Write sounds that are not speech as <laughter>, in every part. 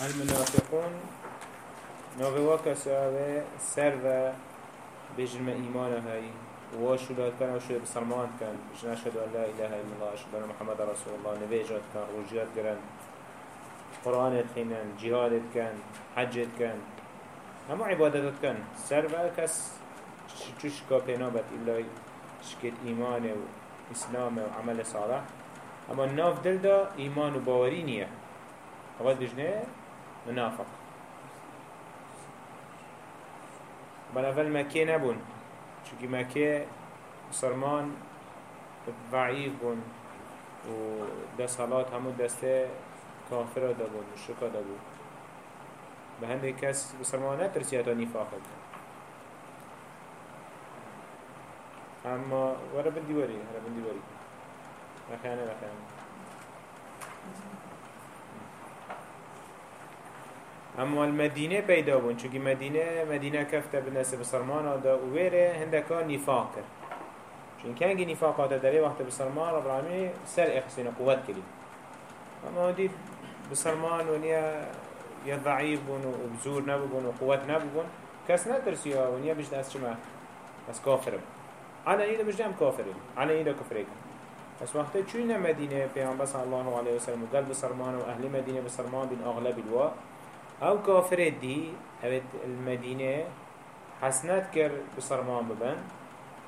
المنافقون نوغوا سر سر بجرم إيمان هاي وشولات كان وشولات بسلمان كان بجنا أشهد أن لا إله إلا الله أشهد أن محمد رسول الله نبيجات كان رجيات كان قرآن خينان جهاد كان حج كان هم عبادات كان سر كس شوش كابينابت إلا شكت إيمان وإسلام وعمل صالح أما الناف دل دا إيمان وباوري نية أول بجنه منافق. بل أول مكي نبون. چونكي مكي سرمان ضعيف بون. و ده صلاة همو دسته كافر دا بون مشركة دا بون بهنده كس بسرمان نترسيه تا نفاقه اما ورا بندي وري ورا بندي وري رخانه رخانه اما المدينة پیدا بون چونکه مدینه مدینه کفته بالناس بسرمان دا ویره هندکا نفاق کرد. چون نفاق آتا داره وقت بسرمان رب العالمین سر اخسین قوت کلی اما دي بسرمان ونیا یا ضعیف بون و بزور نبون و قوت نبون کس نترسی ها ونیا بجد از چما از کافر بون على إيدا مش دام كافرين على إيدا كفرين بس وقت چوينا مدينة پیغمبر صلى الله عليه وسلم وقال بسرمان وأهل مدينة بسرمان بين أغلب الوا أو كافر دي أبد المدينة حسنات كر بسرمان ببن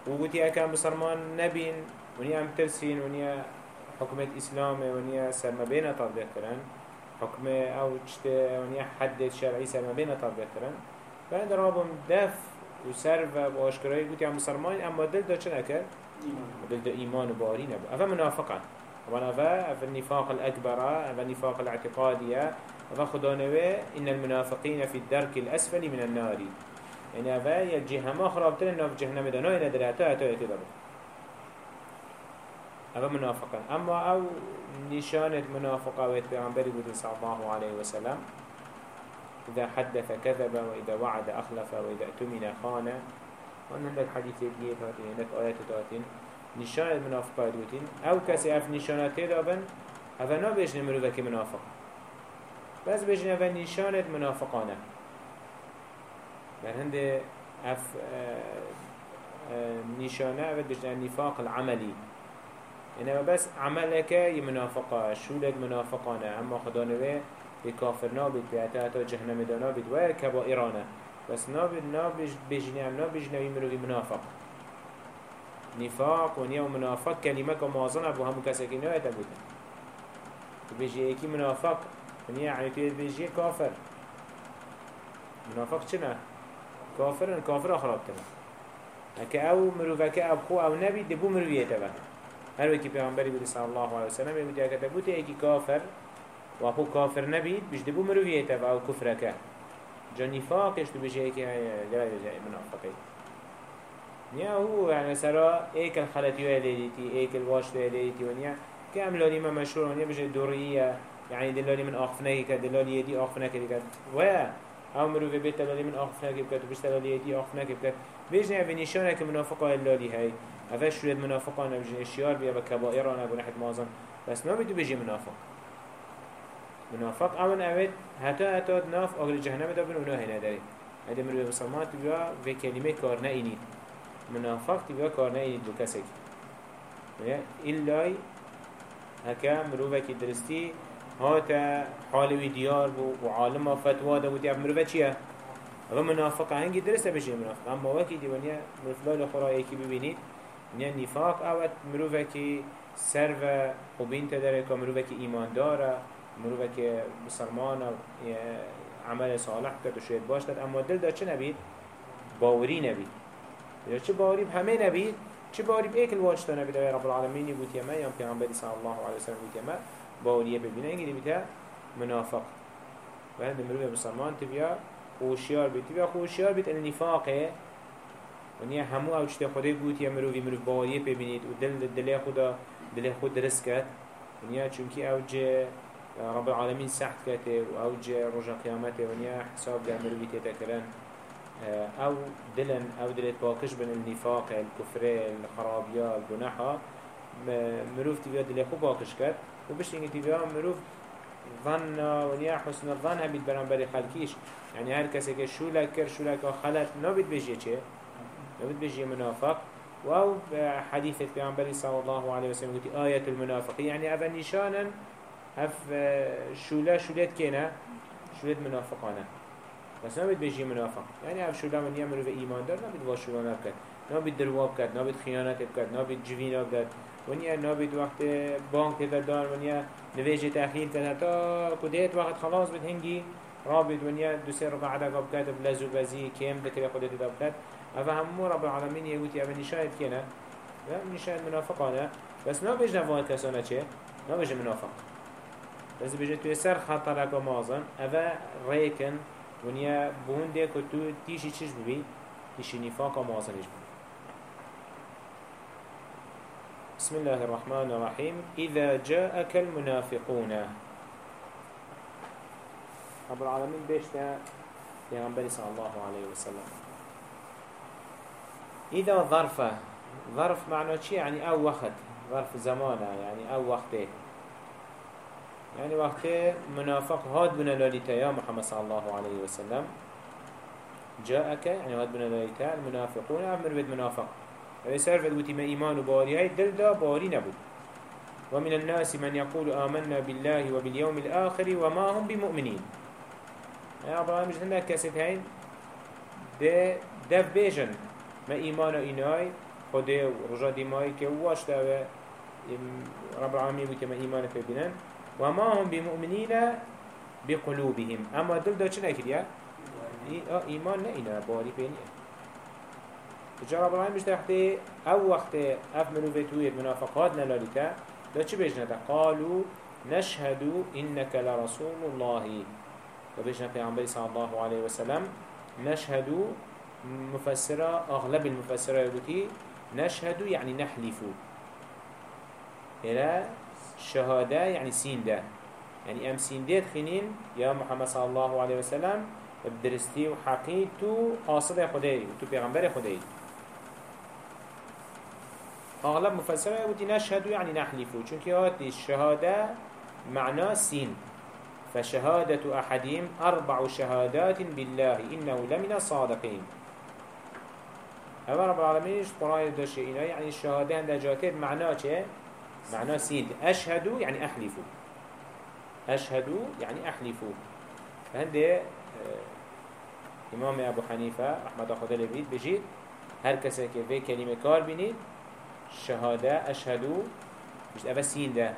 وقتي أكام بسرمان نبين ونيا أم ترسين ونيا حكمة إسلام ونيا سلم بين تطبيق كرن حكمة أو جته ونيا حد شرعي سلم بين تطبيق كرن بعد رابم دف و سر و باشکرایی گوتی هم مسلمان اما دل دا چه نکر؟ دل دا ایمان و باری نبو اوه منافقا اوه اوه النفاق الأكبر اوه النفاق الاعتقادية نوه إن المنافقين في الدرك الأسفل من النار. يعني اوه يجي هما خرابتر في جهنم دانو إنه در هتا هتا اوه منافقا أما أو نشانة منافقة ويت بيعنبري بودي صلى الله عليه وسلم. إذا حدث كذب وإذا وعد أخلف وإذا اؤتمن خان. وأن هذا الحديث يديه هاتين. هناك آيات هاتين نشان المنافقات دوتين أو كسي أف نشانات تدابن. هذا نبيش نمروذك منافق. بس بيجن هذا نشانة منافقانه. بل هند أف نشانه أفد بيجن النفاق العملي إنما بس عملك يمنافقه شولك منافقانه. أما خدانوه بكافر نابد بيعتا جهنم دا نابد و كبائرانه بس نابد نابج بجنام نابج نبي مروي منافق. نفاق ونيا منافق كلمة كمازن أبو همو كسكي نوية تبوتا بيجي ايكي منافق يعني تيد بيجي كافر منافق چنا كافر كافر أخراب تبا هكا أو مروفك أبخو أو نبي دبو مروية تبا هل وكي پیغمبری بودی صلی الله علیه وسلم یکتی اکتا بودی ایکی کافر و اخو کافر نبید بيش دبو مرویه و أو کفرکه جا نفاقش تو لا يجي منافقه نیا هو يعني سرا ايك الخلطي وليدتي ايك الواش وليدتي ونيا كام لالي ما مشهور ونيا بجي دورية يعني دلالي من آخفنه كد دلالي يدي آخفنه كد و أو مروفي بيت دلالي من آخفنه كد وبيش دلالي يدي آخفنه كد بيجي في نشانه كمنافقه اللالي هاي هذا شوية منافقان بجي اشيار بيا بكبائران ابو نحت مازن بس ما بدو بيجي منافق. منافق اون اوید حتی حتی ناف آگر جهنم دا بن اونا هنه داری هده مروی بسلمان تبیا به کلمه کار نینید منافق تبیا کار نینید بو کسک ایلای هکا مروی که درستی هاتا حالوی دیار بو و عالم فتوا دا بودی. مروی چیه؟ اما منافق هنگی درسته بشه منافق اما وکی دیوانیا مثلال خورایی که ببینید نیا نفاق آوت. مروی که سر و خوبین تداره که مروی که ایمان داره. مروفه که بسرمان عمل صالح کرد و شاید باش اما دل دا چه نبید؟ باوری نبید. یا چه باوری؟ همه نبید؟ چه باوری؟ ایک الواجتا نبید. رب العالمینی بود یما یا پیغمبری صلی الله علیه وسلم بود یما باوریه ببینه. اینگه بیتا منافق. و هند بسرمان تبیا خوشیار بید تبیا خوشیار بید ان نفاقه. ونیا همو أو چته خودی گوت یا مروفی مروف باوریه ببینید. و دل دل خدا دل خود درست کرد. ونیا چونکی اوجه رب العالمين سحت كته و جه رجا قيامته ونيا حساب ده مروي تتكرن أو دلن أو دلت باكش بن النفاق الكفر الخرابيا الجناحة مروف تبيا دل خو باكش كت و بش اینگه تبيا مروف ظن ونیا حسن الظن هبید برانبری خلکیش. يعني هر کسی که شولک کر شولک خلط نبید بجیه چه؟ نبید بجیه منافق. و حديث پیامبری صلى الله عليه وسلم قلت آية المنافق يعني أفا نشانا هف شولا شولت كينا شولت منافقانا بس نبید بجی منافق. یعنی اف شولا من یمرو به ایمان دار نبید واشولا نبکد. نبید درواب کد نبید خیانت بکد نبید جوینا بکد. ونیا نبید وقت بانک تدا دار ونیا نویج تأخیر کد حتی کدیت وقت خلاص بد هنگی رابط ونیا دو سه ربع عدق بکد بلزو بزی کم دکر خودت بکد افا همو رب العالمین یهوتی اف نشاید کنه نشاید منافقانه. بس نبیج نوان کسانه چه؟ نبیج منافق. بس بيجي توی سر خطرك ومازن أفا ريكن ونیا بون ده که تو تیشی چیش ببی تیشی نفاق و مازنش ببی بسم الله الرحمن الرحيم. إذا جاءك المنافقون. رب العالمين بيشتا پیغمبر صلى الله عليه وسلم. إذا ظرفة ظرف معنى شيء يعني أو وقت ظرف زمانه يعني أو وقته. يعني وقت منافق. هاد بنا لاليتا يا محمد صلى الله عليه وسلم. جاءك يعني هاد بنا لاليتا المنافقون أمر منافق؟ هذا سرف الوتي ما إيمان باري. هاي دل دا باري نبود. ومن الناس من يقول آمنا بالله وباليوم الآخر وما هم بمؤمنين. يعني أبراهيم مش هناك كاسد هين ده دف بيجن. ما إيمان إناي خده رجا دمائي كواش دا رب العالمين بوتي ما إيمان في بنان وما هم بمؤمنين بقلوبهم. أما دل دا چه نكريا إيمان نه اینا باری بینیه العالمین بشته وقتی أو وقت اف منوفتویت منافقات نلالیتا دا چه بجنه قالوا نشهد إنك لرسول الله. وبيجنا في عمبالي صلى الله عليه وسلم. نشهد مفسرة أغلب المفسرة يقولي نشهد يعني نحلف إلى شهادة يعني سين ده يعني ام سين ده خنين يا محمد صلى الله عليه وسلم بدرستي وحقي تو قاصد خدای تو پیغمبر خدای أغلب مفسره يقول نشهد يعني نحلفو چونك هات الشهادة معنى سين فشهادة أحدهم أربع شهادات بالله إنه لمن الصادقين. أما رب العالمين قرآن دشيئنا يعني الشهادة عند جاتب معناه چه؟ معناه سين أشهد يعني أحلف. أشهد يعني أحلف. هندي آه إمام أبو حنيفة رحمة الله لبيت بجيت هر كسا في كلمة كار بنيت شهادة أشهد مش أبا سين ده.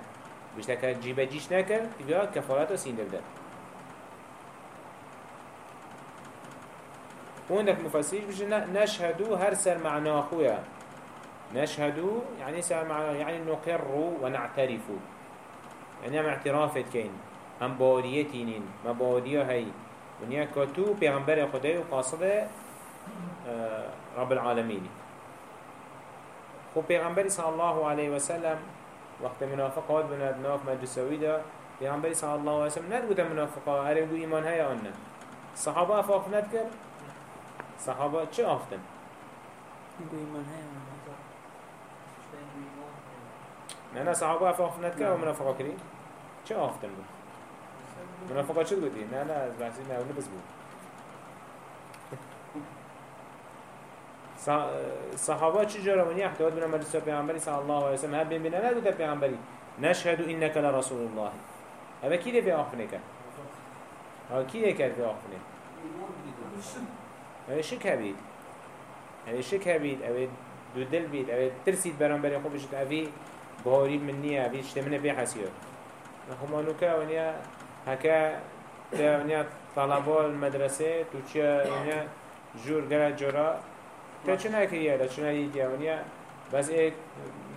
مش تكا جيبا جيش نكر تبقى كفارات سين ده وعندك مفسير بيجي نشهد هر سر معناه خويا نشهد يعني سأل معنا يعني نقر ونعترف. يعني هم اعترافت كين. هم باريتين ما بارية هاي. ونيا كتو پیغمبر خدای و قاصد رب العالمين. خو پیغمبر صلى الله عليه وسلم وقت منافقات بنا ناف مجلسوي دا پیغمبر صلى الله عليه وسلم ندبوت منافقا هر بو ایمان هيا آنه صحابه افاق ندکر صحابه چه آفتن؟ بو ایمان هيا نه. نه صحابه افاق ندکه و منافقا کری چه آفتن بود؟ منافقا چه بودی؟ نه نه از بحثی نه بز بود. صحابه چه جارا منی احتواد بنا مجلس پیغمبری صلی الله علیه وسلم. هم بین بین ندود پیغمبری. نشهد انک لرسول الله. اوه کی ده به آخفنه کرد اوه کی ده کرد به آخفنه اوه شک هبید. اوه شک هبید. اوه دو دل بید. اوه ترسید برانبری خوبشت اوه بهاری من نیه بیش تمنه بی حسیو نخمانو که ونیا هکا ونیا طلبا المدرسة تو چه ونیا جور گره جورا تو چنا کریه دا چنا دیگه ونیا بس ایک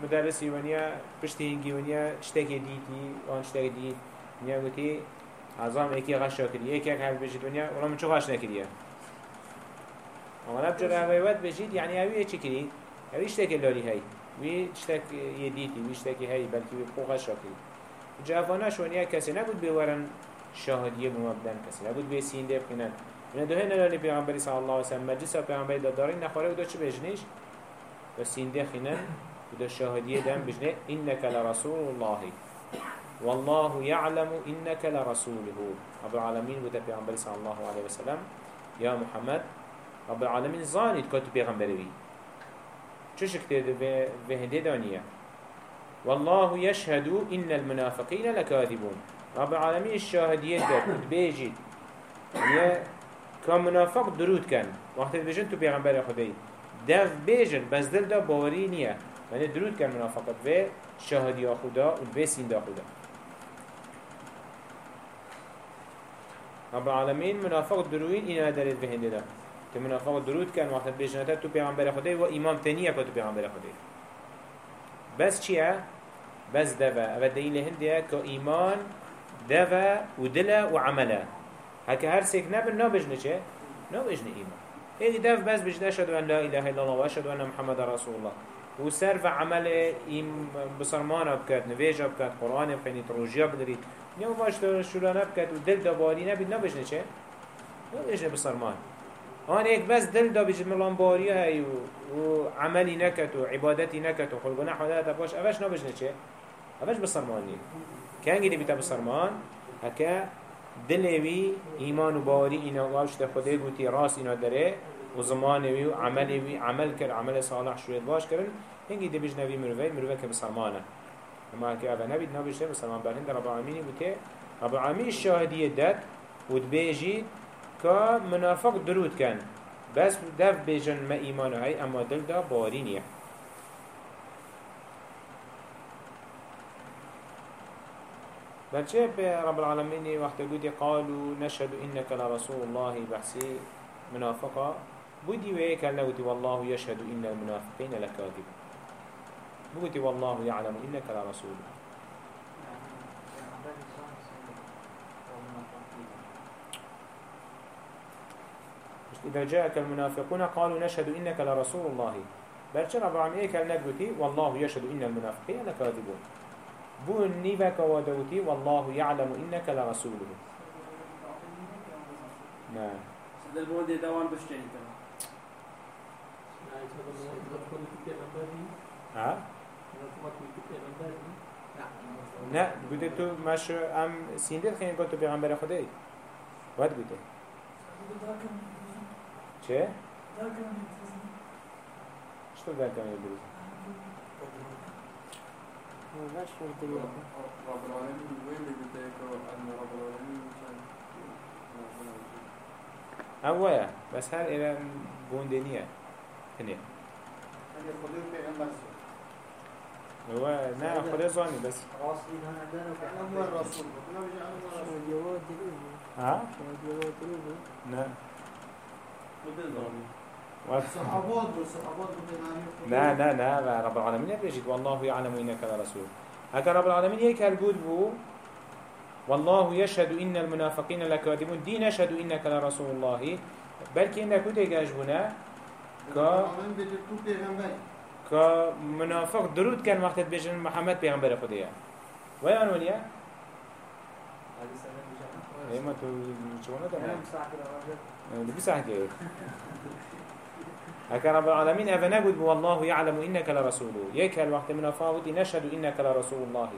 مدرسی ونیا پشتی هنگی ونیا شتکی دیتی آن شتکی دیت ونیا گوتی عظام ایکی غشا کریه ایک اک حرف بشید ونیا ولی من چو غش نکریه اما نب جرا بشید یعنی اوی چی کری؟ اوی شتکی لالی هی وی شتک یه دیتی وی شتکی هی بلکی وی پو کری کرید جواناش ونیا کسی نبود بیورن شاهدیه بمبدن کسی نبود بسینده بکنن بخینن من دوه نلالی پیغمبری صلی الله علیه وسلم مجلس پیغمبری داداری نخواره و دو چه بجنیش و سینده خینن و دو شاهدیه دم بجنه اینک لرسول الله والله يعلم إنك لرسوله رب العالمين وده پیغمبر صلى الله عليه وسلم يا محمد رب العالمين زانید که تو پیغمبری چه شکته به هنده دانیه والله يشهد إن المنافقين لكاذبون رب العالمين الشاهدية كنت بيجي يعني كمنافق درود كان وقت بيجن تو پیغمبر خدای دف بيجن بس دل ده باوري نيه يعني درود كان منافقت و شاهدي خدا و به سين ده خدا. رب العالمين منافق دروين إنا دارت به هنده ده که منافق درود کن وقت بجنته تو پیغمبر خدای و امام تنیه که تو پیغمبر خدای بس چیه؟ بس دفع. أو دلیل هنده که ایمان دفع و دل و عمله. هکه هر سیک نبن نبجنه چه؟ نبجنه ایمان هیچ دفع بس بجنه اشهد ان لا اله الا الله و اشهد ان محمد رسول الله و سر و عمل این بسرمان بکد نویجا بکد قرآن بخینید روژیا بدرید نیا باش شورانه بکد و دل دباری نبید نبجنه چه؟ نبجنه بسرمان آن ایک بس دل دا بجد ملان باری هی و, و عملی نکت و عبادتی نکت و خلقنا حداتا باش اوش نبجنه چه؟ اوش بسرمانی کنگی دی بیتا بسرمان هکا دلوی ایمان و باوری اینا واش ده خوده گوتی راس اینا داره و زمانوی و عملوی عمل کرد عمل صالح شوید باش هنگی دی بجنوی مروی مروی که بسرمانه اما که آوه نبید نبجنه بسرمان برهند رب العالمینی بوته رب داد و دبیجید که منافق درود کن. بس دف بیجن ما ایمان های اما دل دا باری نیه بلچه به رب العالمين وقت قد قالوا نشهد إنك لرسول الله بحسي منافقة بودي ويك لوتي والله يشهد إن المنافقين لكاذب بودي والله يعلم إنك لرسوله إذا جاءك المنافقون قالوا نشهد إنك لرسول الله. بل شرع بعمئك النبوتي والله يشهد إن المنافقين لكاذبون. بون نيفك ودوتي والله يعلم إنك لرسوله. نعم. بشتري ها؟ نه بوده تو مش ام سیندل خیلی گفت تو پیغمبر خدایی باید بوده. چه؟ شو در کمی بروز؟ رب العالمين وين بتاعك أن رب العالمين اوه بس. هر ایران بوندنیه هنه هو نه. خدا زانی. بس ها؟ نه صحابات لا لا لا رب العالمين بيجيت والله يعلم إنك لرسول. هكا رب العالمين هيك هالقود بو والله يشهد إن المنافقين لكاذبون دين يشهد إنك لرسول الله. بلكي إنك كنت يجاجبنا ك كمنافق درود كان وقت بيجن محمد بيغمبر خديا ويا وليا إيه ما تو شغلنا تمام لبي ساعة كده هكا رب العالمين أفا نقول والله يعلم إنك لرسوله. يك الوقت من فاوتي نشهد إنك لرسول الله.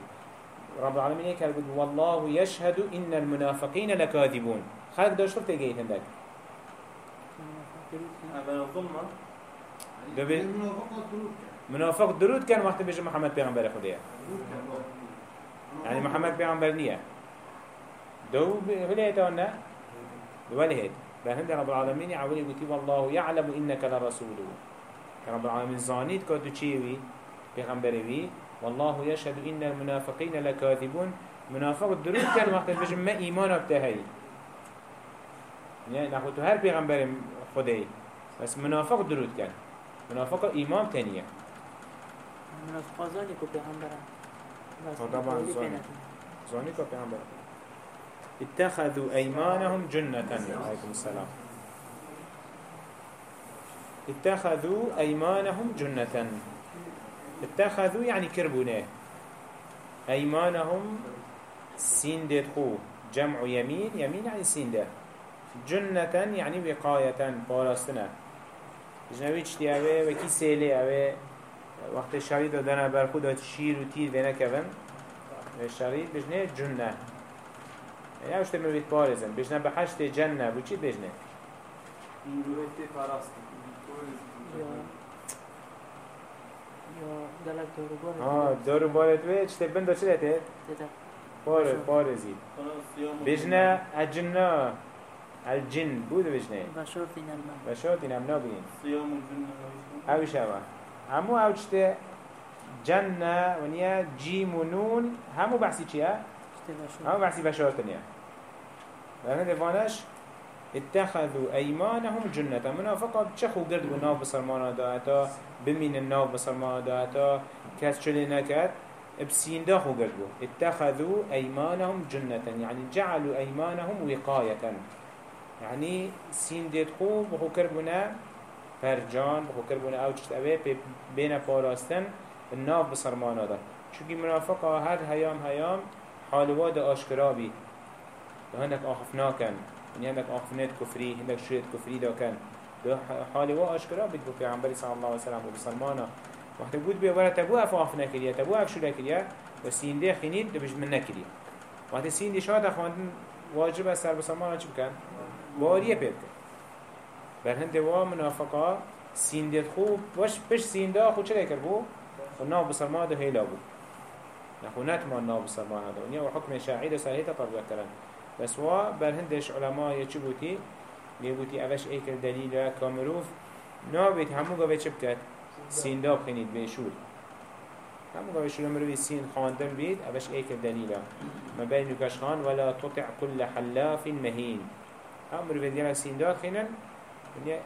رب العالمين يك يقول والله يشهد إن المنافقين لكاذبون. خلق ده شرط جيت عندك؟ منافق درود كان وقت بيجي محمد بيغمبر خدية. يعني محمد بيغمبر نيه دو هليت ولا ولهت بهند رب العالمين عولي قلتي والله يعلم إنك لرسوله. رب العالمين زانيت كاتو تشيوي بيغمبروي والله يشهد إن المنافقين لكاذبون منافق درود كان وقت بيجي ما إيمان بتهي يعني ناخدو هر بيغمبر خدي بس منافق درود كان منافق إيمان تانية منافق زاني كو طبعا زاني زاني كو اتخذوا أيمانهم جنة. عليكم السلام. اتخذوا أيمانهم جنة. اتخذوا يعني كربونة. أيمانهم سين دخو جمع يمين. يمين يعني سين ده جنة يعني وقاية. باراستنا جنوی چتی آوه؟ وکی سیلی آوه؟ وقت شوی دادن برخود داد شیر و تیر دینه کبن شريط بجنه جنة. يعني اوش تمر بيت بارزن بجنه بحشت جنة بو چي بجنه یا یا گلک دارو بارد وی چه چه لته؟ دیده بار بارزي خلاص صيام بجنه الجنة الجن بود بجنه نبین صيام الجنة أو شوا همو أو چته جنة ونیا جیم و نون همو بحثی چیه؟ اشته بشرط همو بحثی بشارتنیه لأن دفانش اتخذوا أيمانهم جنة منافقة بتشخوا قرد بناف بسرمانا داعتا بمين الناف بسرمانا داعتا كاس شلي نكت بسين داخو بو اتخذوا أيمانهم جنة يعني جعلوا أيمانهم وقاية يعني سين ديت خو بخو كربنا فرجان بخو كربنا أو تشت أبي بين باراستن الناف بسرمانا دا چونكي منافقة هر هيام هيام حالواد آشكرابي ده هندك آخفناكن يعني هندك آخفنات كفري هندك شريط كفري دا كان ده حالي وا أشكرا بيت بو پیغمبر صلى الله عليه وسلم وبسلمانا وقت بود بي ورا تبو أف آخفنا كريا تبو أف شرا كريا وسين خينيد ده بج من نكريا وقت سين دي شاد خواندن واجب سر بسلمانا چه بكن؟ واریه پید کن. بر هنده وا منافقا سین دید خوب باش بش سین دا خود چه کرد بو؟ و ناو بسلمان ده هیلا بو نخو نتمان ناو بسلمان ده ونیا و حکم شاعی ده ساهیتا طبقه کرن بس وا بر هندش علماء؟ یه بوتی؟ اوش ایکل دلیل کامروف. نابید همو گاوه چه بکد؟ سین دا بخینید بیشور همو گاوه شروع مروی سین خواندن بید اوش ایکل دلیل. ما بین کشخان ولا تطع كل حلاف مهين هم مروی دیگر سین دا خینن ونیا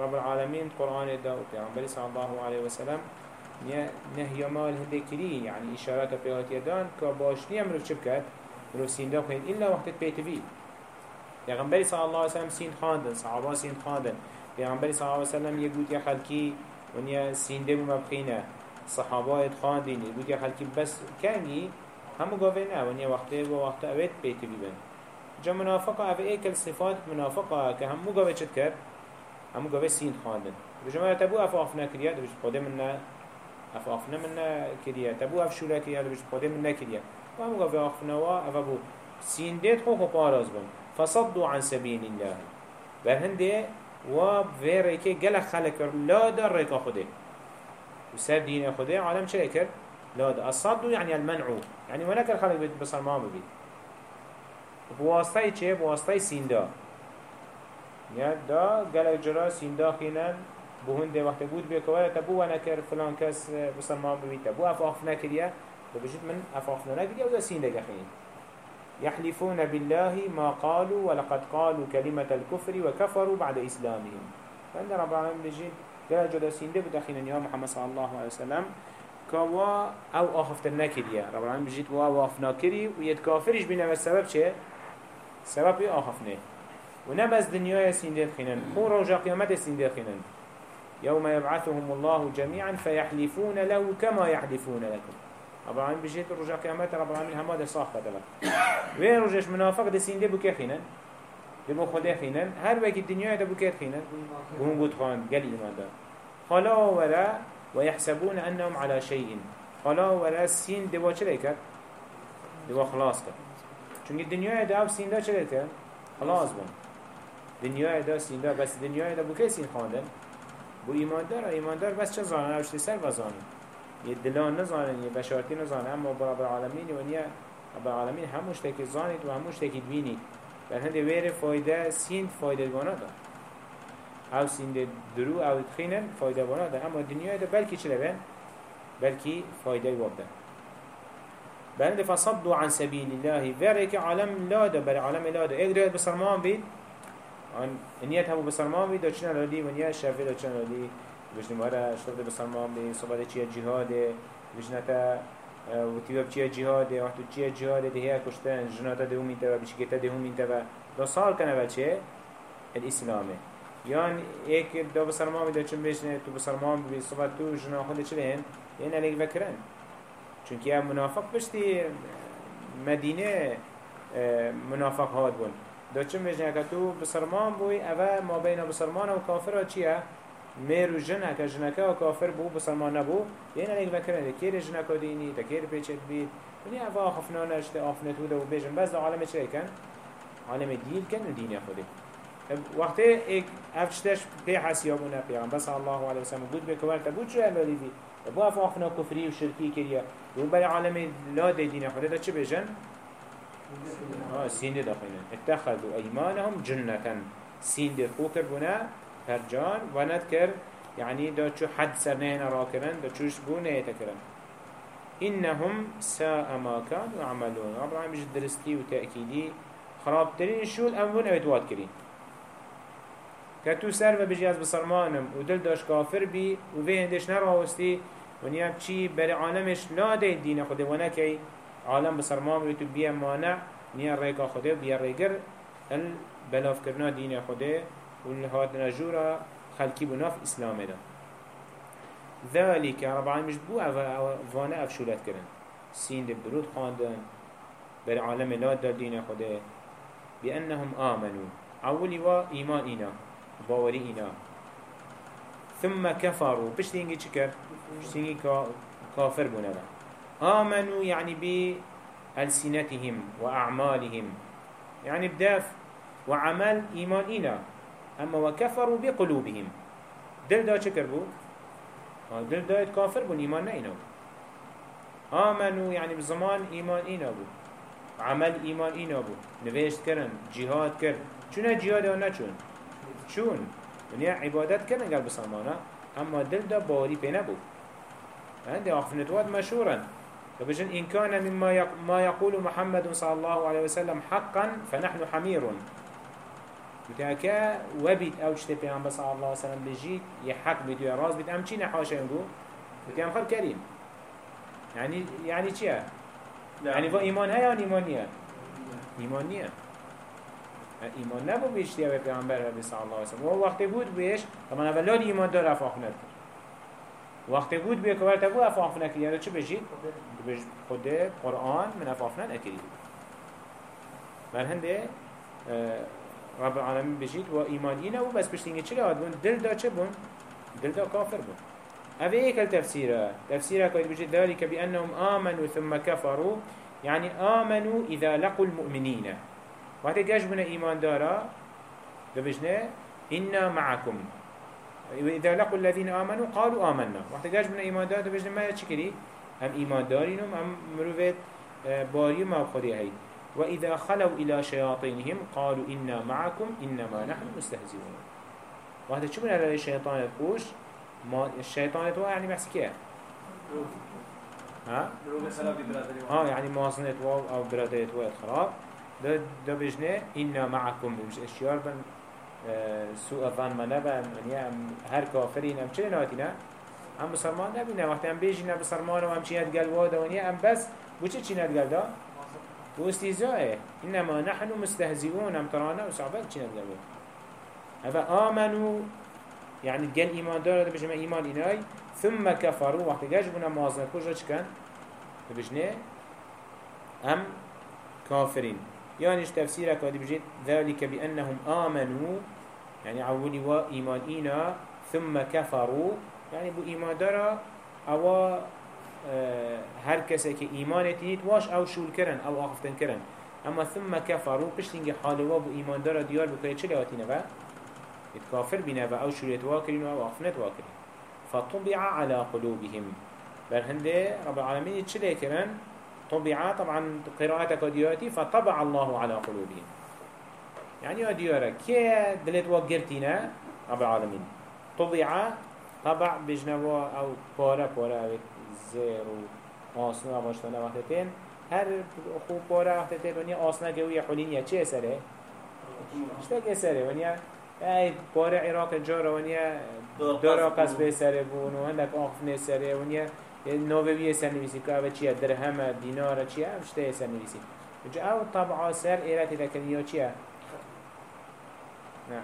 رب العالمين قرآن دا وبيغمبر صلى الله عليه وسلم نهي مال هنده كري يعني إشارات بيهات يدان كباشنية مروف شبكت مروف سين دا خين إلا وقت بيتفي پیغمبر صلی الله علیه و سلم سین خواندن صحابه سین خواندن. پیغمبر صلی الله علیه و سلم یه گوت یه خلکی ونیا سینده بو مبخینه. صحابه خواندین یه گوت یه خلکی. بس کنگی همو گاوه نه ونیا وقته و وقت اوید بیتی بیبن جا منافقه أو ایکل صفات منافقه که همو گاوه چد کرد همو گاوه سین خواندن. بجا ما تبو اف آفنا کریه دو بجا خوده من نه اف آفنا من کریه. تبو اف شوره کریه دو بجا خوده من نه کریه و همو گاوه آفنا و اف بو. سین دید خو خو پاراز بون فصدوا عن سبيل الله برهنده و ویره گل خلق لا در ریکا خوده و سر دین خوده عالم چه کرد؟ لا در الصد يعني المنع يعني ونك الخلق بيت بصرمان ببيت بواسطه چه؟ بواسطه سیندا. یا دا گل جرا سیندا خینن. بو هنده وقت بود بکواره تبو و نکر فلان کس بصرمان ببيت تبو افاق نکریه بجد من افاق نکریه. و دا سیندا خین يحلفون بالله ما قالوا ولقد قالوا كلمة الكفر وكفروا بعد إسلامهم. فإن رب العالمين بجد قال جدا سينده بدخين يا محمد صلى الله عليه وسلم كوا أو آخفت النكرية رب العالمين بجد وا واف ناكري ويتكافرش بنا السبب چه؟ سبب آخفنه ونبز دنيا سينده خينن هو رجا قيامت سينده خينن يوم يبعثهم الله جميعا فيحلفون له كما يحلفون لكم. رب العالمين بجيت رجع قيامات رب العالمين هما ده صاح كده وين رجعش منافق؟ ده سين ده بكي خينن دمو خده خينن. هر وقت الدنيا ده بكي خينن. وهم بود خان قال إيمان ده خلا ورا ويحسبون أنهم على شيء. خلا ورا سين ده وچه لكت ده خلاص كد چونك الدنيا ده أو سين ده لكت خلاص بون. دنيا ده سين ده بس دنيا ده بكي سين خاندن بو إيمان دار إيمان دار بس چه زانن اوشت سر وزانن یه دلان نزانن یه بشارتی نزانن اما رب العالمین و نیا رب العالمین هموش تکی زانید و هموش تکی بینید بر هنده ویره فایده سین فایده گانا دا او سین درو او تخینن فایده گانا دا اما دنیا دا بلکی چه لبن بلکی فایده وابدن بلند فصدوا عن سبيل الله. ويرك عالم لا بر عالم لا دا اقدر بسرمان بيد آن یعنی نیت همو بسرمان بی داچین علالی یعنی و نیت شفی داشتن علالی. بجنم آره شرط بسرمان بی صحبت چیه جهاده بجنتا و تیوب چیه جهاده وقتو چیه جهاده دهیه کشتن جناتا دهو مینتا و بشکتا دهو مینتا و دا سال کنه بچه الاسلامه. یان یک دا بسرمان بی چون بجنه تو بسرمان بی صحبت تو جنا خود چلین یعنی علیک وکرن چونکه منافق بشتی مدینه منافق هاد بون. دا چون بجنه که تو بسلمان بوی اوه ما بین بسلمان و کافر ها چیه؟ ميرو جن هكا جنكا وكافر بو بسلمان نبو ين عليك بكرن كير جنكا ديني تكير بيچت بيت ونیا افا خفنا نشته آفنت بوده و بیجن بس دا عالم چه کن؟ عالم دیل کن و دین خوده وقتی ایک افشتش پی حسیابونه پیغمبر صلی الله علیه وسلم بود به کبر تبود شو الالی دی بو اف آخنا کفری و شرکی کریا و برای عالم لا دی دین خوده دا چه بیجن؟ آه سين داخلين اتخذوا أيمانهم جنة سين دي خوكر بنا فرجان ونذكر يعني دا شو حد سرنين راكرن دا شوش بونه يتكرن إنهم ساء ما كانوا يعملون رب العالمين درستي وتأكيدي خرابترين شو الأمون أبتوات كرين كتو سر و بجي از بسرمانم و دل داش كافر بي و في هندش نراوستي ونیا چی بر عالمش لا ده دین خود و نکی. عالم بسرمان و تو بیا مانع نیا ریکا خوده بیا ریگر ال بلاف کرنا دین خوده و الهات نجورا خلقی بناف اسلام ده ذلك رب العالمين بو فانا افشولت کرن. سين برود خاندن بر عالم لا ده دين خوده بأنهم آمنوا أولي وا إيمان إنا باوري إنا ثم كفروا بش تيجي شكر بش تيجي كافر بنا آمنوا يعني بألسنتهم وأعمالهم. يعني بداف وعمل إيمان إنا أما وكفروا بقلوبهم. دل دا شكر بو؟ دل دا كافر بو إيمان إنا آمنوا يعني بزمان إيمان إنا بو. عمل إيمان إنا بو. نوشت كرن جهاد كرن چونه جهاد أو نچون چون؟ ونیا عبادت کردن قلب سامانه اما دل دا باری پی نبود. عند أخفنتوات مشهورا فبجن إن كان مما يق ما يقول محمد صلى الله عليه وسلم حقا فنحن حمير بتاكا وبيت أو شتى بيان صلى الله عليه وسلم بجيت يحق بيت يا راس بيت أم چينا حاشا ينقو بتاكا خل كريم. يعني يعني چيا؟ يعني فا إيمان هيا إيمان نيا؟ إيمان نيا. ایمان نبو بیشتی به پیامبر ربی صلی الله علیه و وقت بود بیش طبعا أولاد ایمان دار افاق نکرد وقت بود بیا که ورته بو افاق نکرد یعنی چه بجید؟ بج خود قرآن من افاق نکرد بر هنده رب العالمین بجید و ایمان اینه و بس بشتینگه چه لاد بون؟ دل دا چه بون؟ دل دا کافر بون. أبي إيه التفسير تفسيره كويس بجد ذلك بأنهم آمنوا ثم كفروا يعني آمنوا إذا لقوا المؤمنين وقتی گشت بنا ایمان دارا دبجنه إنا معكم إذا لقوا الذين آمنوا قالوا آمنا. وقتی گشت بنا ایمان دارا دبجنه ما چکری هم ایمان دارینم هم مروفت باری ما خودی هید وإذا خلوا إلى شياطينهم قالوا إنا معكم إنما نحن مستهزئون. وهذا شو من على الشيطان تقوش ما الشيطان تو يعني بحث كيه ها؟ آه يعني مواصنة واو أو برادرة واو خراب ده ده بجنه إنا معكم بمش اشيار بن سوء ظن ما من يأم هر كافرين ام چه ناتينا ام بسرمان نبينا وقت ام بيجينا بسرمان و ام چينات قل وادا ونيا ام بس بو چه چينات قل دا؟ بو إنما نحن مستهزئون ام ترانا و صعبات چينات قل وادا هذا آمنوا يعني قل إيمان دار ده بجمع إيمان إناي ثم كفروا وقت جاش بنا موازنة كوجا چكن بجنه؟ أم كافرين يعني تفسيرك ودي بجيت ذلك بأنهم آمنوا يعني عولي و إيمان إينا ثم كفروا. يعني بو إيمان دارا أو آه هر كسي كي إيمان تنيت واش أو شول كرن أو آخفتن كرن. أما ثم كفروا بشتنجي حالوا بو إيمان دارا ديار بكي چلي هاتينا با يتكافر بنا با أو شوليت واكرين أو آخفنت واكرين فطبع على قلوبهم. بل هنده رب العالمين چلي كرن طبعا طبعا قراءتك دياتي فطبع الله على قلوبهم. يعني يا ديارة كي دلت وقرتنا رب العالمين. طبع طبع بجنوا أو بارا بارا زير وآسنا واشتنا وقتتين هر خوب بارا وقتتين ونيا آسنا قوية حلينيا چه سره؟ اشتاك سره ونيا اي بارا عراق جارة ونيا دارا قصبه سره بون وهندك آخفنه سره ونيا نووی سر نویسی. که اوه چیه؟ درهم دینار چیه؟ شته سر نویسی. جا أو طبعا سر ایرتی لکن یا چیه؟ نه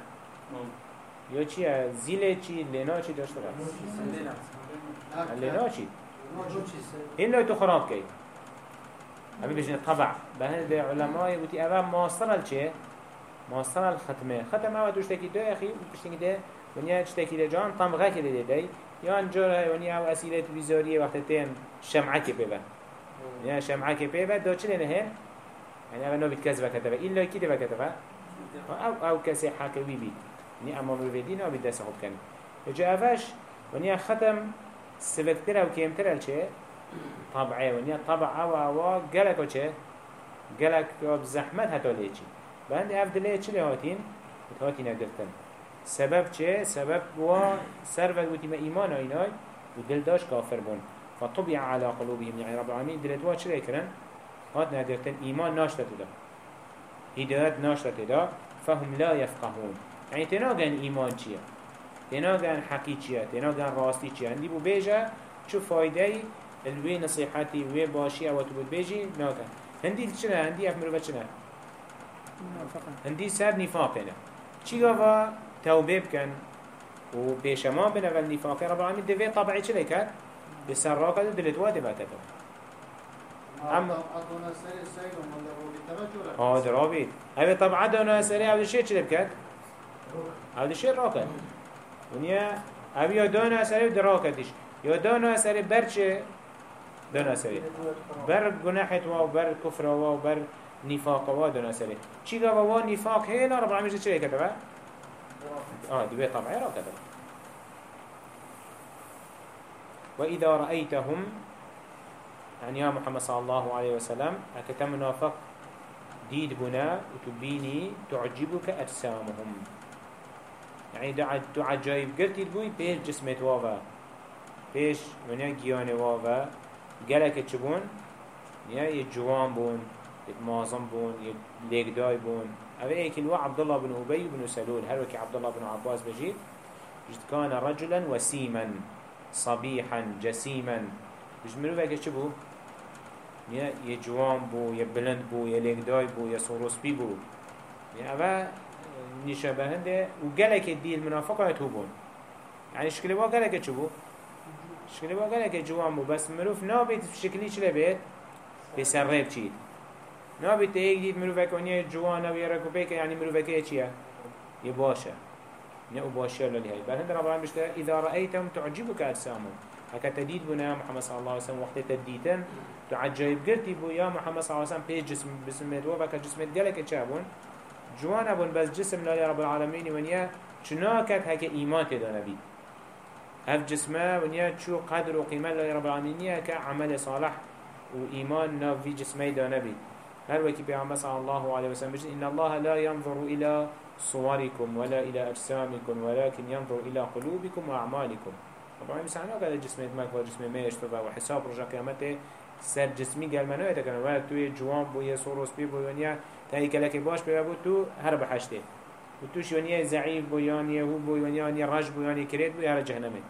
یا چیه زیل چی لینا چی داشته باید لینا چی این لو تو خراب کی ابي بيجي طبع بهند علماء وتي أبا ماصر الشيء ماصر الختمة ختمة ما تشتكي ده أخي بيشتكي ده ونيا تشتكي ده جان طمغة كده ده ده يان جورا ونيا أو أسئلة وزارية وقت تين شمعة كبيرة يعني شمعة كبير بعد دو چلين هن يعني أما نبيت كذبة كتبه أو أو كسي حاكوي بي يعني أما بيدين أو بدأ سحب كان جاء فاش ونيا ختم سبكتر أو كيمتر الشيء طبعه. ونیا طبع أو أو گلک و چه؟ گلک بزحمت حتی لیچی. بند اف دلیه چی لهاتین؟ هاتین؟ اگرتن سبب چه؟ سبب و سر و ما ایمان آینای و دل داشت کافر بون. فطبع على قلوبهم يعني رب العالمين دلت وا چرا يكرن هات نگرتن ایمان ناشته دا هدایت ناشته دا فهم لا يفقهون يعني تناغن ایمان چیه؟ تناغن حقی چیه؟ تناغن راستی چیه؟ هندی بو بیجه چو فایده الوی نصیحتی وی باشی أو تو بود بیجی ناکن هندی چنه هندی اف مروفه چنه هندی سر نفاق نه چی گاوا؟ توبه بکن. و پیشما بنا نفاق رب العالمین دوی طبعی چلی کرد بسر را کرد دلت واده بکده أما أدونا سري سيد ومن له بترجل ها درابید اوه طبعا دانا سری أو دشه چلی بکد أو دشه را کرد ونیا أو یا دانا سری. بر گناحت و بر کفر و بر نفاق و دانا سری. چی گا و نفاق هیلا رب العالمین چه کتبه؟ آه دوی طبعی را کتبه وإذا رأيتهم يعني يا محمد صلى الله عليه وسلم أكتم منافق ديد بنا وتبيني تعجبك أجسامهم. يعني جايب قلت تقول بيش جسمت وافا. بيش من جيان وافا. قالك تشبون يا يجوان بون يتمازن بون يليقداي بون. أبي إيه كل عبد الله بن أبي بن سلول. هل وكي عبد الله بن عباس بجيت جد كان رجلا وسيما صبيحا جسيما. بجملو فاكر يا يجوان بو يا بلند بو يا ليقداي بو يا سوروسبي بو. يا أبا نشبهنده وقالك الدي المنافقة يتوبون يعني شكل وا قالك چبو شكل وا قالك جوان بو. بس مروف نابت في شكلي چله بيت بسرب چيد نابت هيك ديد مروف اكونيه جوان أو يركو بيك يعني مروف اكيه چيه يباشا نه باشا للي هاي بل هند رب بشتا إذا رأيتم تعجبك أجسامهم هكا تديد بنا يا محمد صلى الله عليه وسلم وقت تديتن تعجب قلتي بو يا محمد صلى الله عليه وسلم بيج جسم بسمت وبك جسمت قالك اتشابون جوان ابون بس جسم لا رب العالمين ونيا چناكت هكا إيمان تدانا بي هف جسمه ونيا چو قدر وقيمة لا رب العالمين كعمل صالح وإيمان ناف في جسمه دانا بي هر وكي بيعمل صلى الله عليه وسلم بجد إن الله لا ينظر إلى صوركم ولا إلى أجسامكم ولكن ينظر إلى قلوبكم وأعمالكم. طبعا مسحنا قال جسمي مك وجسمي ما يشتبه وحساب رجع قيامته سر جسمي قال منو يتكلم ولا توي جوان بو يسوروس بي بو ونيا تاي كلك باش بي بو تو هرب حشته وتوش ونيا ضعيف بو يعني هو بو ونيا رج بو يعني كريت بو يا جهنم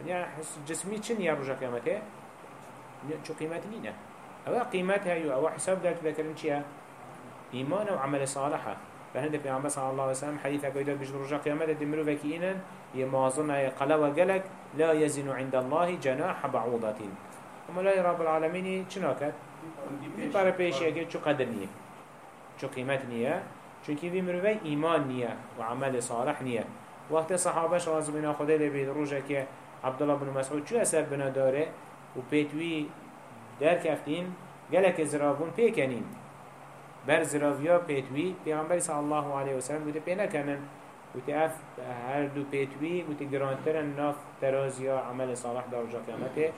ونيا حس جسمي چن يا رجع قيامته شو قيمته نينا أو قيمتها يو أو حساب قالت شيء إيمان وعمل صالحة. فهند في عمبس صلى الله عليه وسلم حديثة قيدة بجد رجاء قيامة دمرو فكينا يمازن قلوة قلق لا يزن عند الله جناح بعوضة. أما لا رب العالمين چناكت بارا پیش يكي چو قدر نية چو قيمت نية چونكي في مروفي إيمان نية وعمل صالح نية وقت صحابش رازو بنا خده لبيد رجاء كي عبد الله بن مسعود شو أسر بنا داره؟ وبيتوي در كفتين قالك زرافون بيكنين بر زرافيا بيتوي پیغمبر صلى الله عليه وسلم بوده. پی نکنن. بوده اف هر دو بيتوي بوده گرانترن ناف ترازيا عمل صالح در رجا قیامته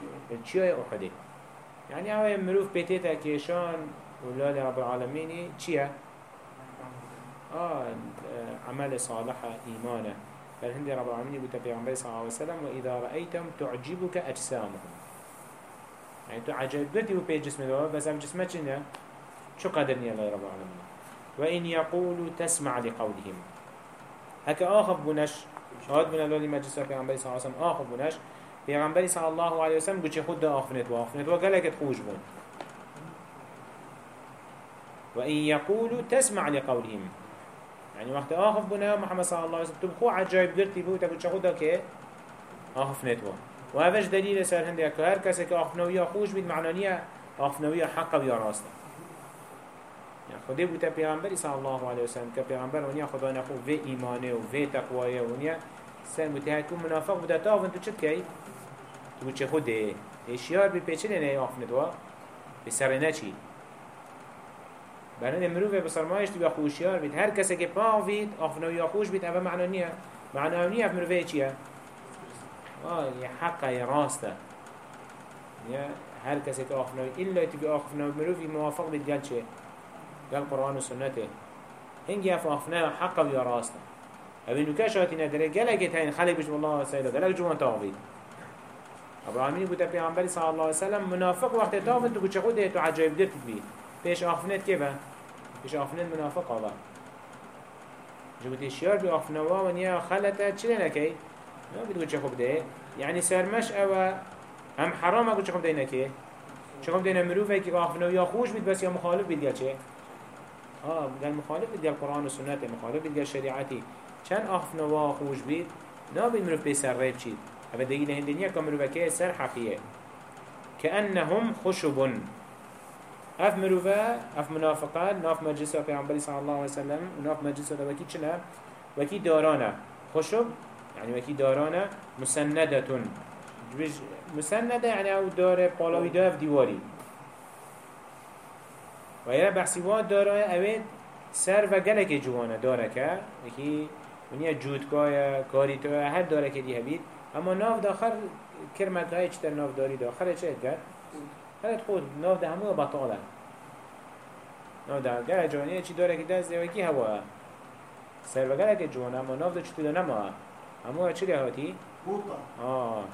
چیای احده يعني اوه مروف بيتيتا كيشان ولاد رب العالمين چيه؟ آه عمل صالح إيمانا بل هندي رب العالمين بوده پیغمبر صلى الله عليه وسلم وإذا رأيتم تعجبك أجسامهم. يعني تو عجب قلتي هو بيت جسمه دوا بس هم جسمه چنه شو قدرني الله رب العالمين وإن يقولوا تسمع لقولهم. هكا آخف بنش شهاد بنا لولي مجلس پیغمبر صلى الله عليه وسلم آخف بنش پیغمبر صلى الله عليه وسلم قلت خود دا آخفنت و آخفنت و خوش بون وإن يقولوا تسمع لقولهم. يعني وقت آخف بنا محمد صلى الله عليه وسلم تبخو عجائب قرتي بو تقول خود دا كي آخفنت و و هفش دلیل سر هنده که هر که آخنوی خوش بید معنانیه آخنوی حق و یا راسته يعني خدي بوتا پیغمبر صلى الله عليه وسلم که پیغمبر ونیا خدا نخو و ایمانه و و تقوایه ونیا سر متحکم منافق بودا تاون تو چت کی تو چه خوده؟ اشیار بی پیچه نه آخنه دوا؟ بسر نچید برای مروف بسرمایش تو خوشیار بید. هر کسی که پاک بید آفنو یا خوش بید اوه معنا نیه. معنا نیه اف مروفه چیه؟ آه یه حقه یه راسته. هر کسی که آفنو إلا تبي آفنو مروفي موافق بید قال چه؟ قال قرآن و سنته. هنگی اف آفنو حقه و یا راسته اوه نوکش هاتی نداره گلگه تاین خلق بشم الله سیده گلگ جوان تاوید. ابراهیمی بوده پیغمبری صلی الله علیه وسلم منافق وقت تاوید تو چه خوده تو عجایب درت بی پیش آفنت که با؟ منافق آوا. جبت اشیار بی آفنوا و نیا خلطه چلی نکی؟ نه بید چه خوب ده یعنی سرمش أو هم حرام چه خوب ده نکی؟ چه خوب ده نمروفه که آفنوا یا خوش بید بس یا مخالف بید یا چه؟ آه قال مخالف بید یا قرآن و سنت مخالف یا شریعتی چند آفنوا خوش بید نابید مروف بی سر ریب چید هذا دليل هندنيا كمروفه كي سر حقيقة. كأنهم خشب. أف مروفا أف منافقان ناف مجلسه پیغمبر صلى الله عليه وسلم وناف مجلسه ده وكي چنه وكي دارانا. خشب يعني وكي دارانا مسندة. مسندة يعني أو دار بالاوي ده في ديواري ويرا بحسيوات داره اوید سر و گلک جوانه داره که یکی ونیا جودکای کاری تو هر داره که دی هبید اما ناف داخل کرمت های چتر ناف داری؟ داخل چه کرد؟ خلت خود. ناف ده همه بطاله. ناف ده گره جوانیه چی داره که دست دیوه کی هوا؟ سر و که جوانه اما ناف ده چطور نما؟ همه چی هاتی؟ بوطة آه.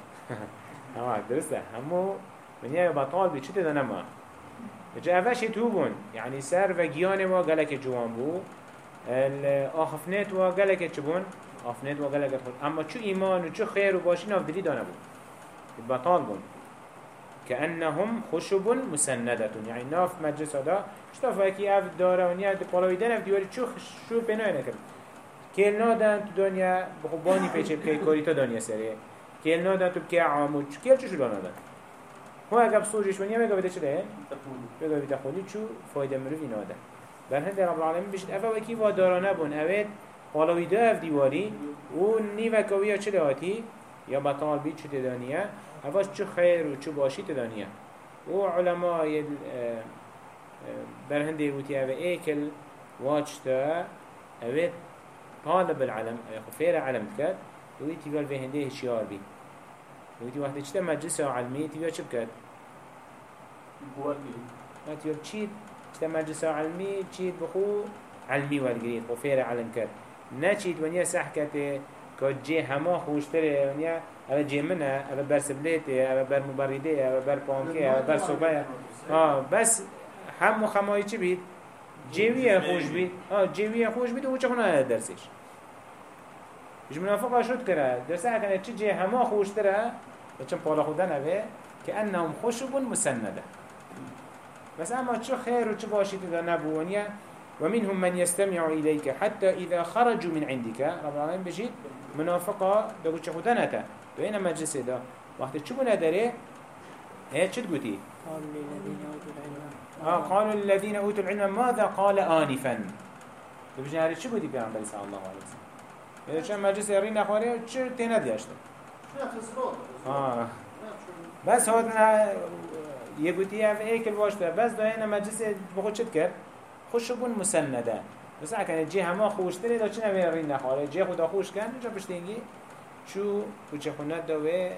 <laughs> آه درسته. همو من یه بطال بی چطور نما؟ جا اوش تو بون. یعنی سر و گیان و گلک جوان بو. آخفنت و گلک چه بون؟ آفنت و گلک خود. اما چو ایمان و چو خیر و باشی ناف دلی دانه بون بطال بون. كأنهم خشب مسندة يعني ناف مجلس هذا شتاف وكي اف داره ونيا دي دن اف ديواري شو شو بنا نكر كيل نادن تو دنيا بخوباني پیچه بكي كوري تو دنيا سريه كيل نادن تو بكي عامو كيل چو شو نادن؟ هو اگه بسوجش ونيا مگه بده چه بگه بده خودی چو؟ فایده مروی نادن بر هند رب العالمین بشت افا وكي و دارانه بون اوید پالویده اف دیواری. و نیوکویا چه دهاتی؟ یا بطال بید چو دانیه هواش چو خیر و چو باشی تدانیه. و علماء برهنده بوتي اوه ايكل واجتا اوه طالب العلم خفير علم كات وي تيقال في هنده هشيار بي ويتي وقت اجتا مجلس علمي تيقال چه بكات ما تيقال چيت اجتا مجلس علمي چيت بخو علمي والقريد خفير علم كات نا چيت ونيا سحكته كجي هما خوشتره ونيا اوه جي منه اوه بر سبليته اوه بر مبرده اوه بر پانکه اوه بر صبح آه بس هم مخمایی چی بید؟ جیوی خوش بید آه جیوی خوش بید و چه خونه درسش بيش منافقة شد كره درسه اکنه چی جي هما خوش تره بچن پالا خودن اوه که انهم خشب مسندة. بس اما چه خير و چه باشی تده نبوانیه ومنهم من يستمع إليك حتى إذا خرجوا من عندك. رب العالمين بجيت منافقة بقول شو خدناتا وين مجلس ده وقت شو بنا داري هي شو تقولي آه قالوا للذين أوتوا العلم ماذا قال آنفا. بيجي هذا شو بودي بيعمل صلى الله عليه وسلم یعنی چند مجلس یاری نخوانه چه تی ندیاشته بس هات نه یه گوتی اف ایکل واشته بس داینه مجلس بخود چت کرد خوش بون مسنده بس اکنه جی همه خوشتره دا چه نویاری نخوانه جی خدا خوش کرد اینجا پشتینگی چو خوچه خونت داوه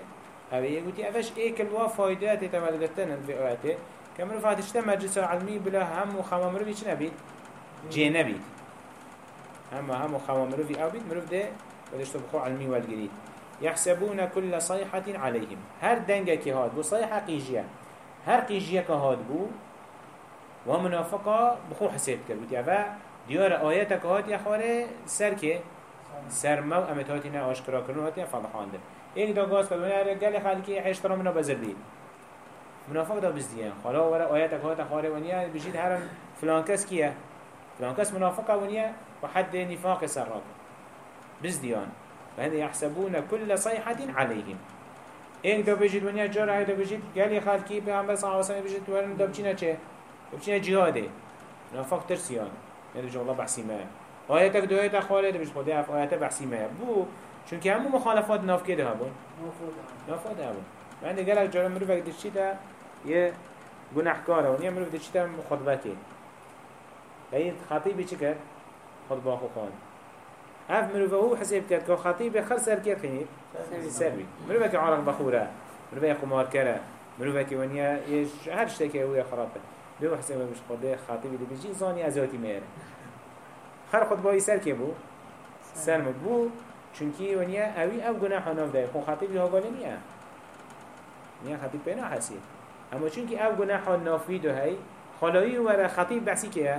اوه گوتی اوش ایکل وا فایده تی تمال مدلتن به اوته کمرو فاتشتا مجلس علمی بلا هم و خمامرو چه نبید جی نبید هم هم و خمامرو بی أو بید مرو ده بدشتو بخو علمی والگرید يحسبون كل صيحة عليهم. هر دنگه که هاد بو صيحة قيجية. هر قيجية که هاد بو ومنافقة بخو حساب کرد. بودی اوه دیار آیت که هات سر که؟ سر مو امت هاتی نه آشکرا کرنو هاتی فضحانده ایک دا گاز کنونه اره گل خلقی حشترا منا بزر بید. منافق دا بزدیان خلا ورا آیت که هات خواره ونیا هرم فلان کس کیه؟ فلان کس منافقة ونیا و حد نفاق سر را بزدیان فهذا يحسبون كل صيحة عليهم. ایک دا بجید ونیا جار های دا بجید گلی خلقی به هم بس عواصمی بجید ورن دا بچینه چه؟ بچینه جهاده. منافق ترسیان يعني جو الله بحسي ما. آياتك دو آيات خالد مش خدي أف آيات بحسي ما. بو. چون که همو مخالفات ناف كده هبون. ناف ده هبون. من قالك جارم مرو فقد الشيء ده؟ يه گناهکاره مروف ده؟ چیتا خطبه خطیبی چی کرد؟ خطبه خو خان اف مروف هو حساب کرد که خطیب خر سر کرد خینید سر بید مروف که عرق بخوره مروف که قمار کره مروف که ونیا یش هر شته که هو خرابه دو حساب مش خده خطیبی ده بجی زانی ازاتی میره خر خطبه سر که بو سر بو چونکی ونیا اوی أو گناه ناف ده خو خطیب ها گاله نیه نیا خطیب پینا حسی اما چونکی أو گناه نافی ده هی خلایی ورا خطیب بحثی که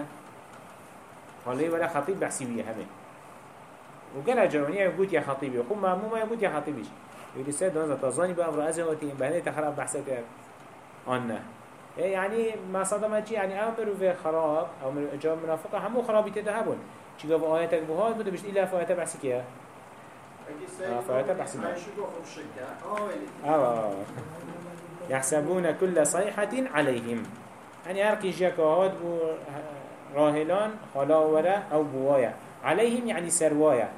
خلایی ورا خطیب بحثی ویه همه وقال جواني يقول يا خطيبي مو ما يقول يا خطيبيش يقول سيد دونزا تظاني بأمر أزهوتي بهني تخرب بحثك أنا يعني ما صدمت شيء يعني أمر في خراب أو من جاب منافقة همو خرابي تذهبون شي قال آياتك بهاد بده بيش إلا فآيات بحثك يا آه، فآيات بحثك آه يحسبون كل صيحة عليهم يعني هرقي جاكوهات بو راهلان خلا ورا أو بوايا. عليهم يعني سروايا.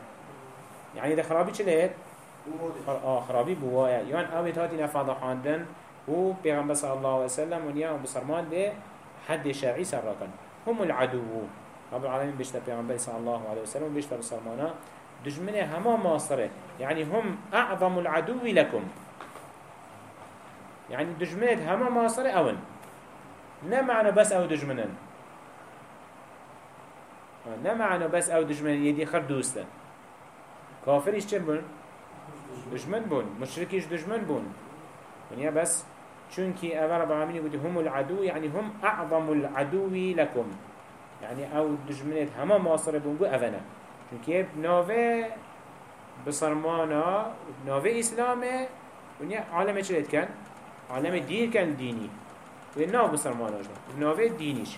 يعني ده خرابي چه لهت؟ آه خرابي بوايا. يعني اوه هاتي نفاضة خاندن و پیغمبر صلى الله عليه وسلم ونيا بصرمان ده حد شرعي سرقن هم العدو. رب العالمين بيشتا پیغمبر صلى الله عليه وسلم بيشتا بصرمانا دجمنه هما ماصره يعني هم أعظم العدو لكم يعني دجمنه هما ماصره أون. نه معنى بس أو دجمنن نه معنى بس أو دجمن يدي خر دوستن. كافرش چه بون؟ دجمن بون. مشركيش دجمن بون. ونيا بس چونكي أول رب العالمين يقول هم العدو يعني هم أعظم العدو لكم يعني أو دجمنت هما ماصر بونگو أفنا چونكي بناوه بصرمانا بناوه إسلامه ونيا عالم چلت كان عالم دير كان ديني وناو بصرمانا جدا بناوه دينيش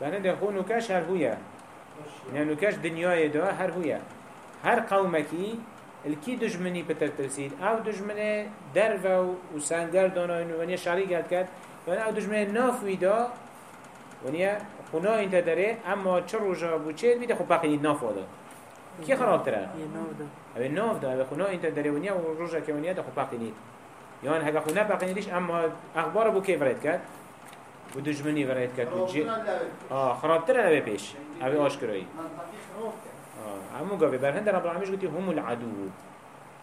لانه ده خو نوکش هر هویا نه نوکش دنیای دا هر هویا هر قومکی الکی دجمنی پتر ترسید؟ او دجمنه در و سنگر دانا ونیا شری گرد کرد. یعنی ونیا او دجمنه نافوی و ونیا خونا این داره اما چه روجا بو چه بیده خب بقیلی ناف آده کی خراب تره؟ یه ناف ده او خونا این داره ونیا و روجا که ونیا ده خب نید یعنی هگه خونا بقیلیش اما اخبار بو که ورد کرد. بو دجمنی ورد کرد بو جه آه خراب تره اوه پیش. اوه آشکرایی آه همو قوي برهند رب العالمين قلت هم العدو.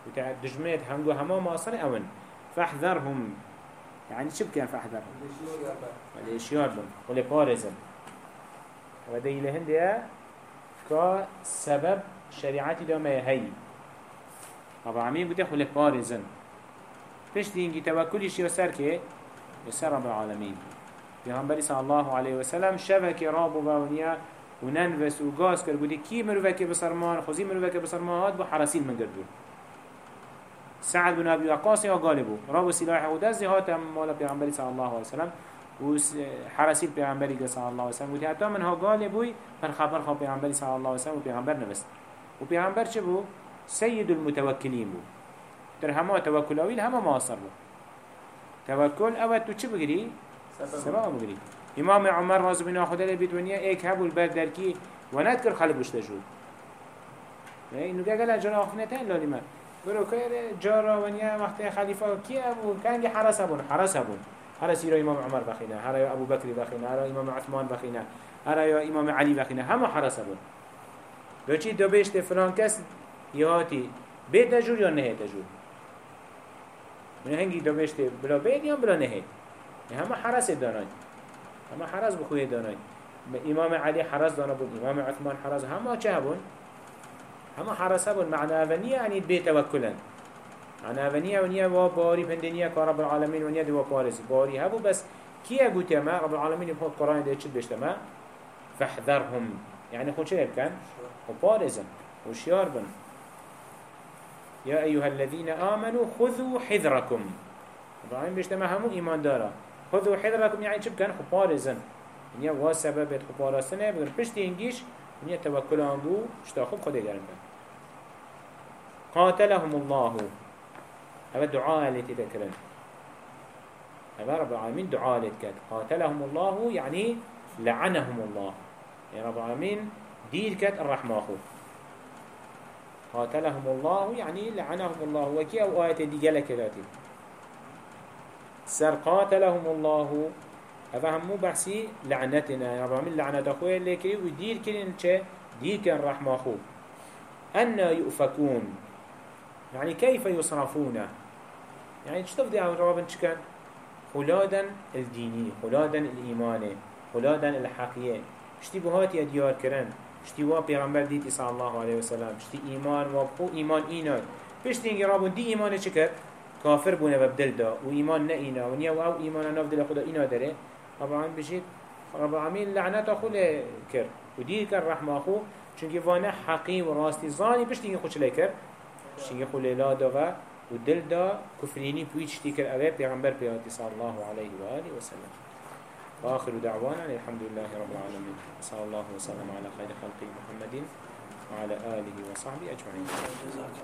قلت دجمنت هنگو هما ماصر اون. فاحذرهم. يعني شو كان فاحذرهم؟ ولی اشیار بون ولی پارزن و ده ایله هنده که سبب شریعتی دامه هی. رب العالمین بوده خلی پارزن پشت اینگی توکلیش یا سر که؟ سر رب العالمین. پیغمبری صلی الله علیه وسلم شبک راب و باونیا و ننوس و گاز کرد بوده کی مروفک بسرمان خوزی مروفک بسرمان هاد بو حرسیل من گردون سعد بن ابي وقاص يا غالبو راب سلاح و دز هات مال پیغمبر صلی الله علیه وسلم و حرسیل پیغمبری صلی الله علیه و حتی منها غالبوی پر خبر خو پیغمبر صلی الله علیه وسلم و پیغمبر نوست. و پیغمبر چه بو سید المتوکلین بو در همه توکل اویل همه معاصر بو توکل اول تو چه بگیری؟ سبب هم امام عمر رازو بنا خدا لبید ونیا ایک هبول بردر کی ند کر خلق بشته جود اینو گگل اجرا آخنته این لانی من. برو که جارا ونیا وقت خلیفه کی ابو کنگی حرس ابون حرس ابون. حرس ایرا امام عمر بخینه هر یا ابو بکر بخینه هر امام عثمان بخینه هر یا امام علی بخینه همه حرس ابون. دو چی دو بیشت فلان کس یهاتی بید نجور یا نه جور من هنگی دو بیشت بلا بید یا بلا نهید همه حرس دانای همه حرس بخوی دانای امام علی حرس دانا بود امام عثمان حرس. همه چه بون همه حرس بون معنى ونيا يعني بيت توكلا معنى ونيا ونيا و باري بندنيا كرب العالمين ونيا دوا بارز باري هبو بس كي قلت يا ما؟ رب العالمين يبقى القرآن ده تشد بيشتما فاحذرهم يعني خود شيء كان وبارزا وشيار بن. يا أيها الذين آمنوا خذوا حذركم رب العالمين بيشتما همو إيمان دارا. خذوا حذركم يعني شب كان خبارزا ونيا وا سبب خبارسنه بغير بشتي انجيش ونيا توكل عنده اشتاخب خده جرم قاتلهم الله. هذا دعاء اللي تذكرن هذا رب العالمين دعاء تكاد قاتلهم الله يعني لعنهم الله. يعني رب العالمين دير كات الرحمة أخو قاتلهم الله يعني لعنهم الله. وكي أو آية دي جالة كذاتي سر قاتلهم الله. هذا همو بحثي لعنتنا. يا رب العالمين لعنت أخوه اللي كري ودير كرين چه دير كان رحمة أخوه. أن يؤفكون. يعني كيف يصرفون؟ يعني دي عن رابن چكن خلادا الديني خلادا الإيماني خلادا الحقية شتي بهات يديار كرن؟ شتي وا پیغمبر ديتي صلى الله عليه وسلم؟ شتي إيمان وابخو إيمان إينا بشتي إنجي رابن دي إيمان چكر كافر بونه ببدل دا و إيمان نئينا ونيا و أو إيمان نفدل خدا إينا داره. طبعا بشيت رب العالمين لعنت أخو كر ودير كر رحمة أخو. چونكي وأنا حقي وراستي زاني بشتي انجي خوش لكر بشتي انجي خو ليلا دا و دل دا كفريني بويتش تيكر أبي پیغمبر بياتي صلى الله عليه وآله وسلم وآخر دعوانا الحمد لله رب العالمين صلى الله وسلم على خير خلقه محمد وعلى آله وصحبه أجمعين